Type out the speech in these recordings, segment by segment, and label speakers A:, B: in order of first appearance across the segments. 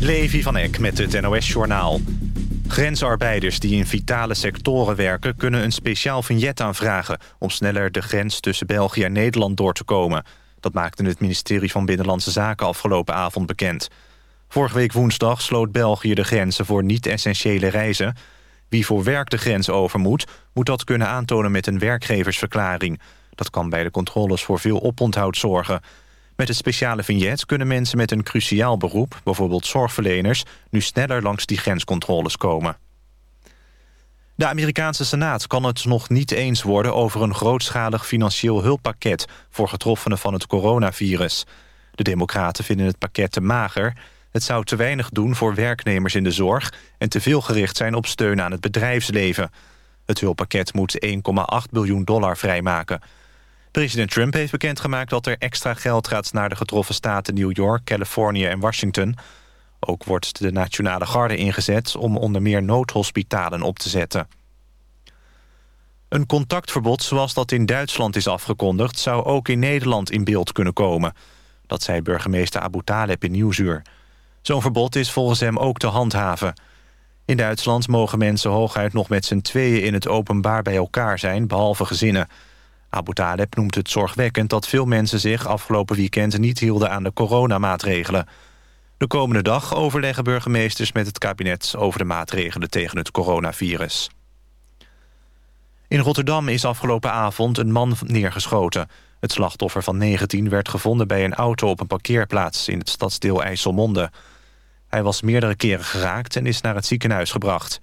A: Levi van Eck met het NOS-journaal. Grensarbeiders die in vitale sectoren werken... kunnen een speciaal vignet aanvragen... om sneller de grens tussen België en Nederland door te komen. Dat maakte het ministerie van Binnenlandse Zaken afgelopen avond bekend. Vorige week woensdag sloot België de grenzen voor niet-essentiële reizen. Wie voor werk de grens over moet... moet dat kunnen aantonen met een werkgeversverklaring. Dat kan bij de controles voor veel oponthoud zorgen... Met het speciale vignet kunnen mensen met een cruciaal beroep... bijvoorbeeld zorgverleners, nu sneller langs die grenscontroles komen. De Amerikaanse Senaat kan het nog niet eens worden... over een grootschalig financieel hulppakket... voor getroffenen van het coronavirus. De democraten vinden het pakket te mager. Het zou te weinig doen voor werknemers in de zorg... en te veel gericht zijn op steun aan het bedrijfsleven. Het hulppakket moet 1,8 biljoen dollar vrijmaken... President Trump heeft bekendgemaakt dat er extra geld gaat... naar de getroffen staten New York, Californië en Washington. Ook wordt de Nationale Garde ingezet... om onder meer noodhospitalen op te zetten. Een contactverbod zoals dat in Duitsland is afgekondigd... zou ook in Nederland in beeld kunnen komen. Dat zei burgemeester Abu Taleb in Nieuwsuur. Zo'n verbod is volgens hem ook te handhaven. In Duitsland mogen mensen hooguit nog met z'n tweeën in het openbaar bij elkaar zijn... behalve gezinnen... Abu Taleb noemt het zorgwekkend dat veel mensen zich afgelopen weekend niet hielden aan de coronamaatregelen. De komende dag overleggen burgemeesters met het kabinet over de maatregelen tegen het coronavirus. In Rotterdam is afgelopen avond een man neergeschoten. Het slachtoffer van 19 werd gevonden bij een auto op een parkeerplaats in het stadsdeel IJsselmonde. Hij was meerdere keren geraakt en is naar het ziekenhuis gebracht.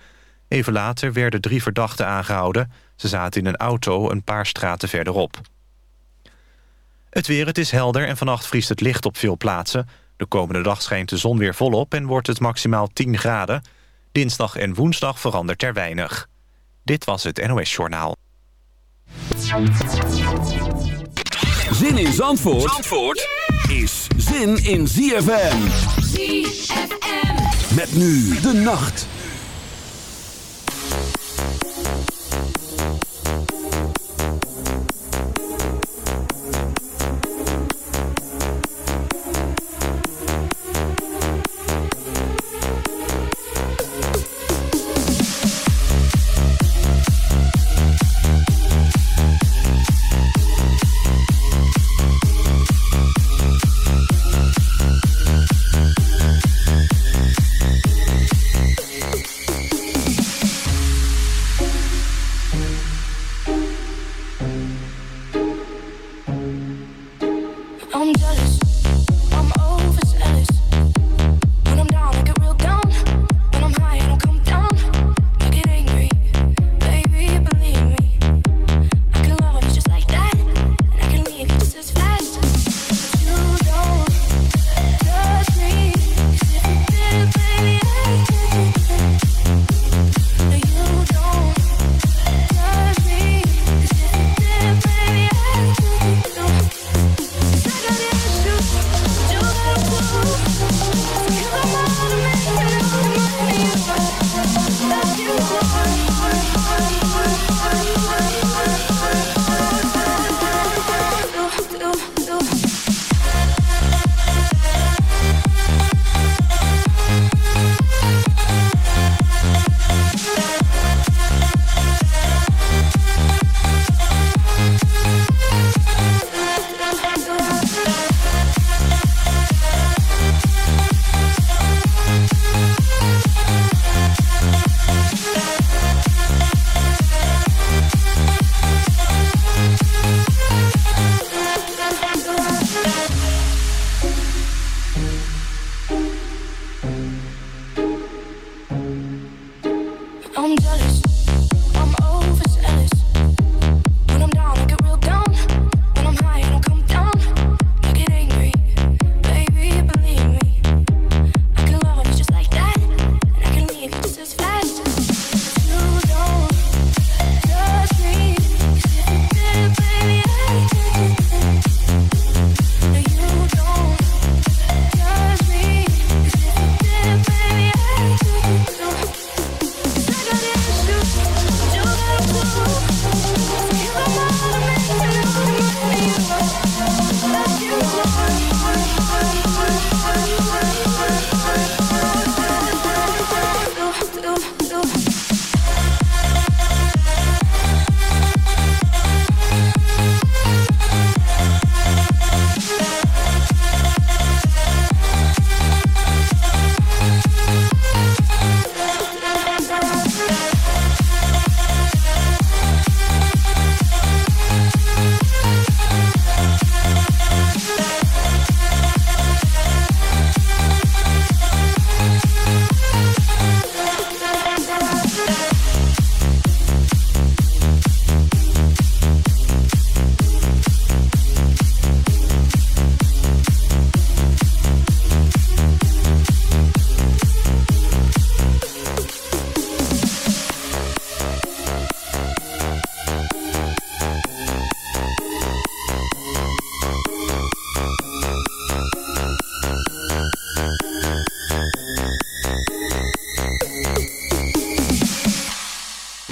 A: Even later werden drie verdachten aangehouden. Ze zaten in een auto een paar straten verderop. Het weer, het is helder en vannacht vriest het licht op veel plaatsen. De komende dag schijnt de zon weer volop en wordt het maximaal 10 graden. Dinsdag en woensdag verandert er weinig. Dit was het NOS Journaal.
B: Zin in Zandvoort, Zandvoort is zin in ZFM. ZFM. Met nu de nacht. Thank you.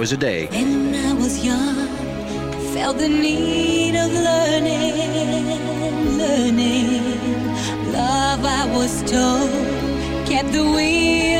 C: Hours a day.
D: When I was young, I felt the need of learning, learning. Love, I was told, kept the wheel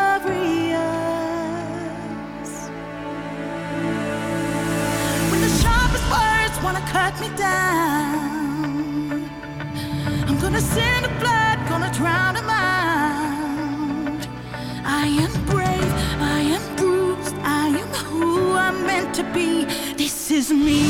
E: gonna cut me down. I'm gonna send a blood, gonna drown a out. I am brave, I am bruised, I am who I'm meant to be. This is me.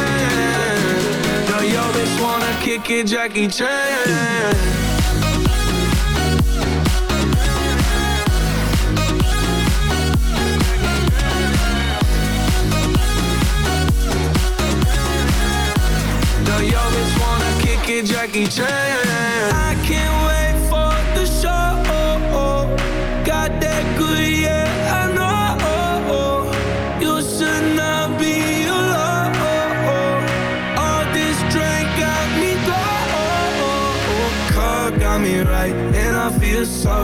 F: Kick it, Jackie Chan. Jackie Chan. I can't wait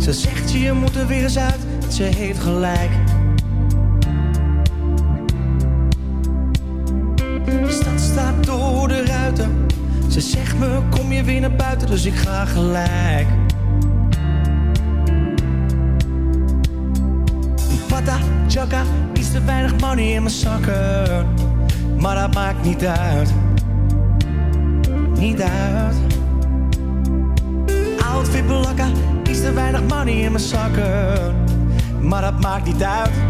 G: Ze zegt je moet er weer eens uit. Ze heeft gelijk. De stad staat door de ruiten. Ze zegt me kom je weer naar buiten, dus ik ga gelijk. Pata, chaka, iets te weinig money in mijn zakken. Maar dat maakt niet uit. Niet uit. Outfit belakka, iets te weinig money in mijn zakken. Maar dat maakt niet uit.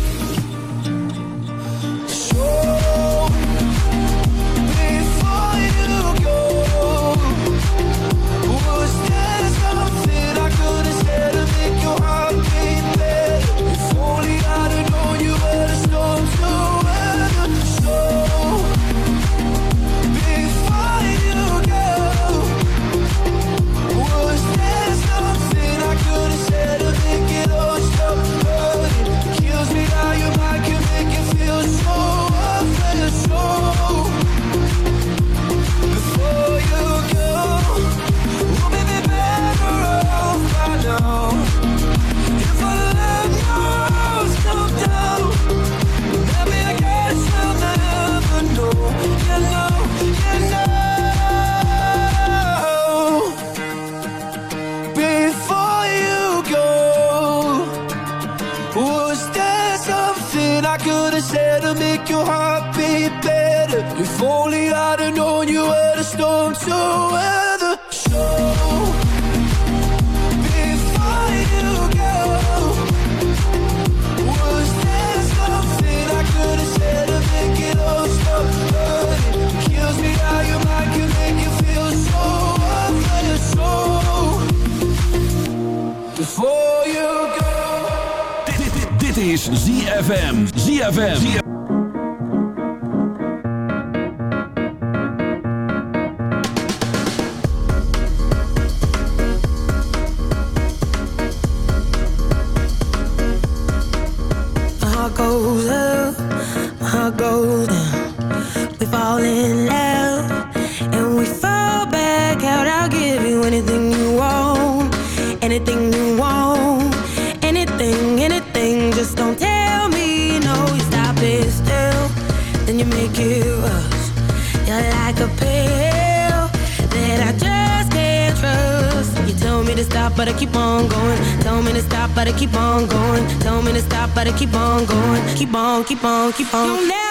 D: on going, keep on, keep on, keep on. You'll never